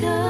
go.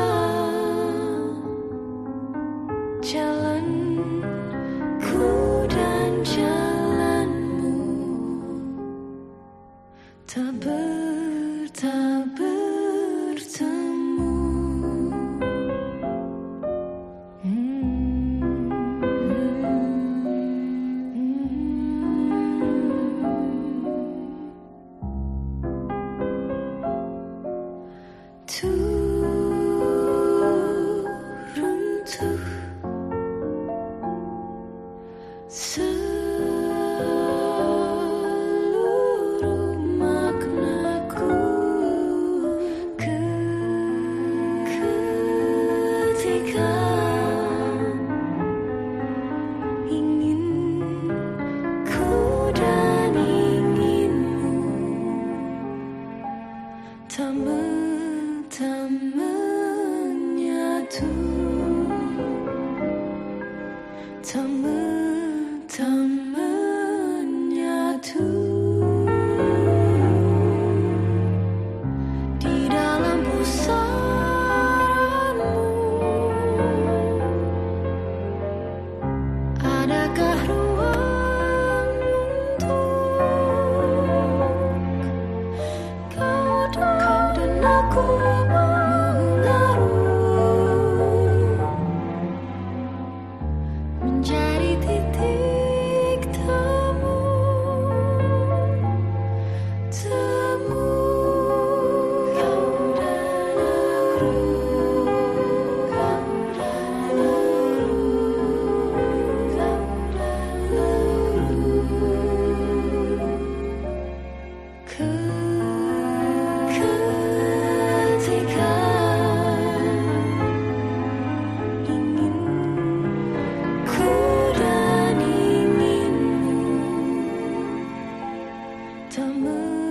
他们